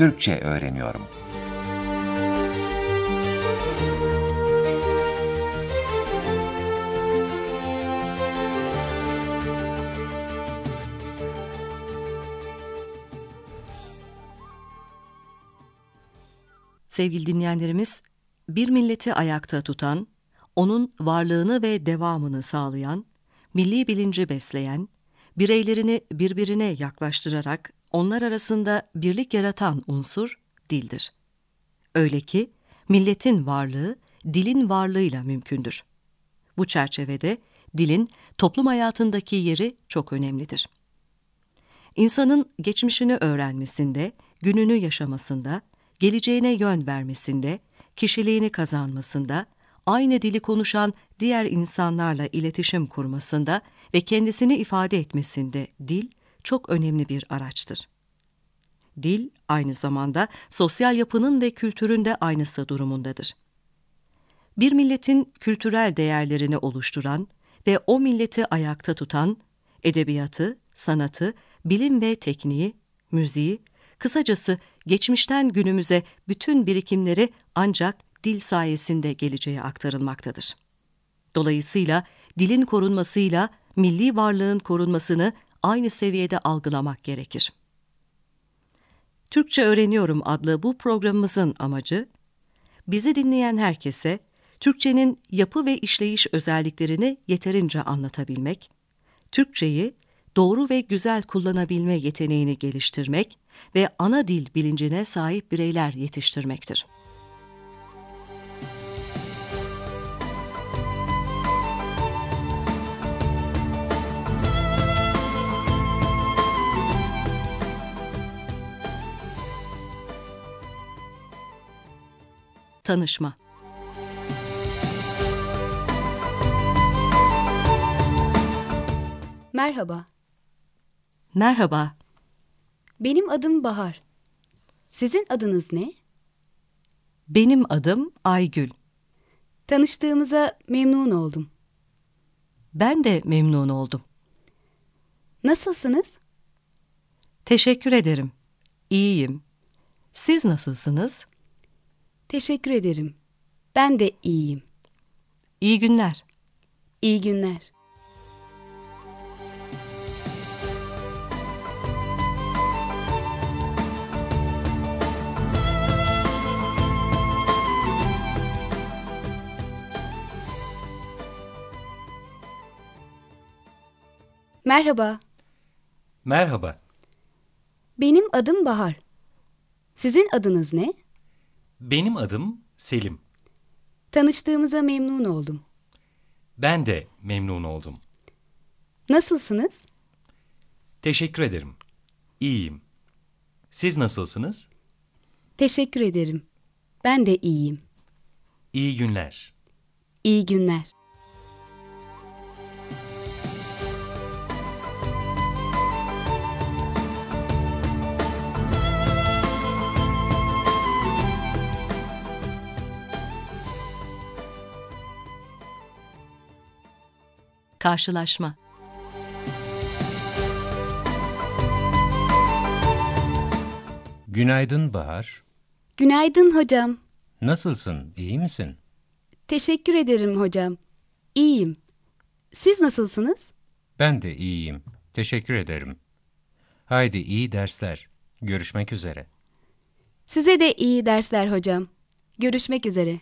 Türkçe öğreniyorum. Sevgili dinleyenlerimiz, bir milleti ayakta tutan, onun varlığını ve devamını sağlayan, milli bilinci besleyen, bireylerini birbirine yaklaştırarak onlar arasında birlik yaratan unsur dildir. Öyle ki milletin varlığı dilin varlığıyla mümkündür. Bu çerçevede dilin toplum hayatındaki yeri çok önemlidir. İnsanın geçmişini öğrenmesinde, gününü yaşamasında, geleceğine yön vermesinde, kişiliğini kazanmasında, aynı dili konuşan diğer insanlarla iletişim kurmasında ve kendisini ifade etmesinde dil çok önemli bir araçtır. Dil aynı zamanda sosyal yapının ve kültürün de aynısı durumundadır. Bir milletin kültürel değerlerini oluşturan ve o milleti ayakta tutan edebiyatı, sanatı, bilim ve tekniği, müziği, kısacası geçmişten günümüze bütün birikimleri ancak dil sayesinde geleceğe aktarılmaktadır. Dolayısıyla dilin korunmasıyla milli varlığın korunmasını aynı seviyede algılamak gerekir. Türkçe Öğreniyorum adlı bu programımızın amacı, bizi dinleyen herkese Türkçenin yapı ve işleyiş özelliklerini yeterince anlatabilmek, Türkçeyi doğru ve güzel kullanabilme yeteneğini geliştirmek ve ana dil bilincine sahip bireyler yetiştirmektir. Tanışma Merhaba. Merhaba. Benim adım Bahar. Sizin adınız ne? Benim adım Aygül. Tanıştığımıza memnun oldum. Ben de memnun oldum. Nasılsınız? Teşekkür ederim. İyiyim. Siz nasılsınız? Teşekkür ederim. Ben de iyiyim. İyi günler. İyi günler. Merhaba. Merhaba. Benim adım Bahar. Sizin adınız ne? Benim adım Selim. Tanıştığımıza memnun oldum. Ben de memnun oldum. Nasılsınız? Teşekkür ederim. İyiyim. Siz nasılsınız? Teşekkür ederim. Ben de iyiyim. İyi günler. İyi günler. Karşılaşma Günaydın Bahar. Günaydın hocam. Nasılsın? İyi misin? Teşekkür ederim hocam. İyiyim. Siz nasılsınız? Ben de iyiyim. Teşekkür ederim. Haydi iyi dersler. Görüşmek üzere. Size de iyi dersler hocam. Görüşmek üzere.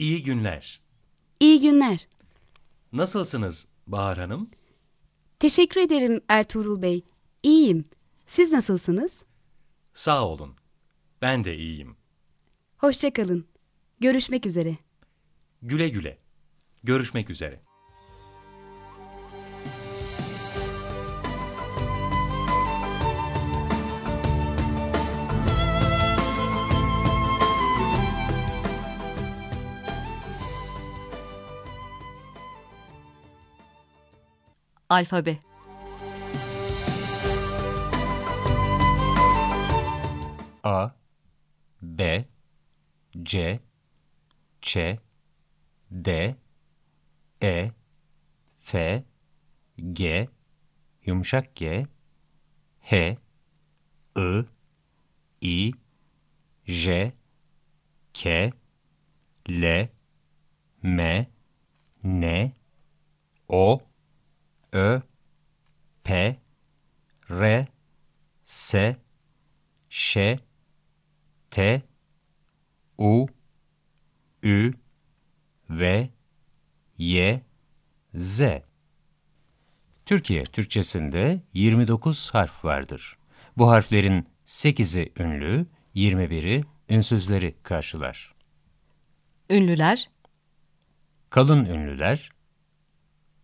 İyi günler. İyi günler. Nasılsınız Bahar Hanım? Teşekkür ederim Ertuğrul Bey. İyiyim. Siz nasılsınız? Sağ olun. Ben de iyiyim. Hoşçakalın. Görüşmek üzere. Güle güle. Görüşmek üzere. Alfabe. A, B, C, Ç, D, E, F, G, yumuşak G, H, I, I, J, K, L, M, N, O, Ö, P, R, S, Ş, T, U, Ü, V, Y, Z. Türkiye Türkçesinde 29 harf vardır. Bu harflerin 8'i ünlü, 21'i ünsüzleri karşılar. Ünlüler Kalın ünlüler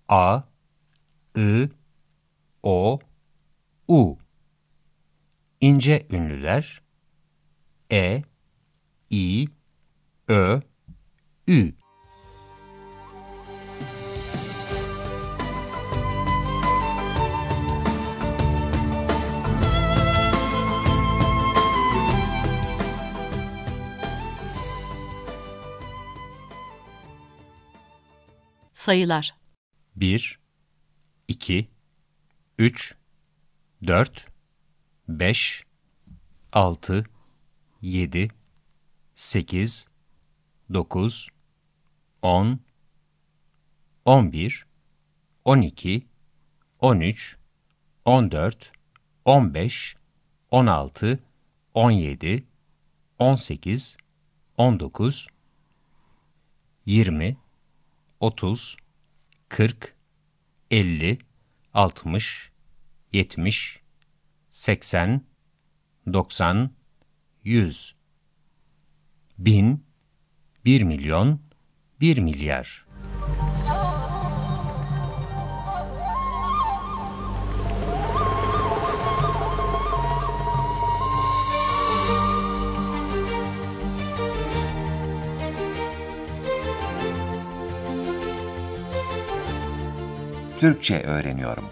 A, I, O, U. İnce ünlüler E, İ, Ö, Ü. sayılar 1, 2, 3, 4, 5, 6, 7, 8, 9, 10, 11, 12, 13, 14, 15, 16, 17, 18, 19, 20, 30, 40, 50, 60, 70, 80, 90, 100, 1000, 1 milyon, 1 milyar. Türkçe öğreniyorum.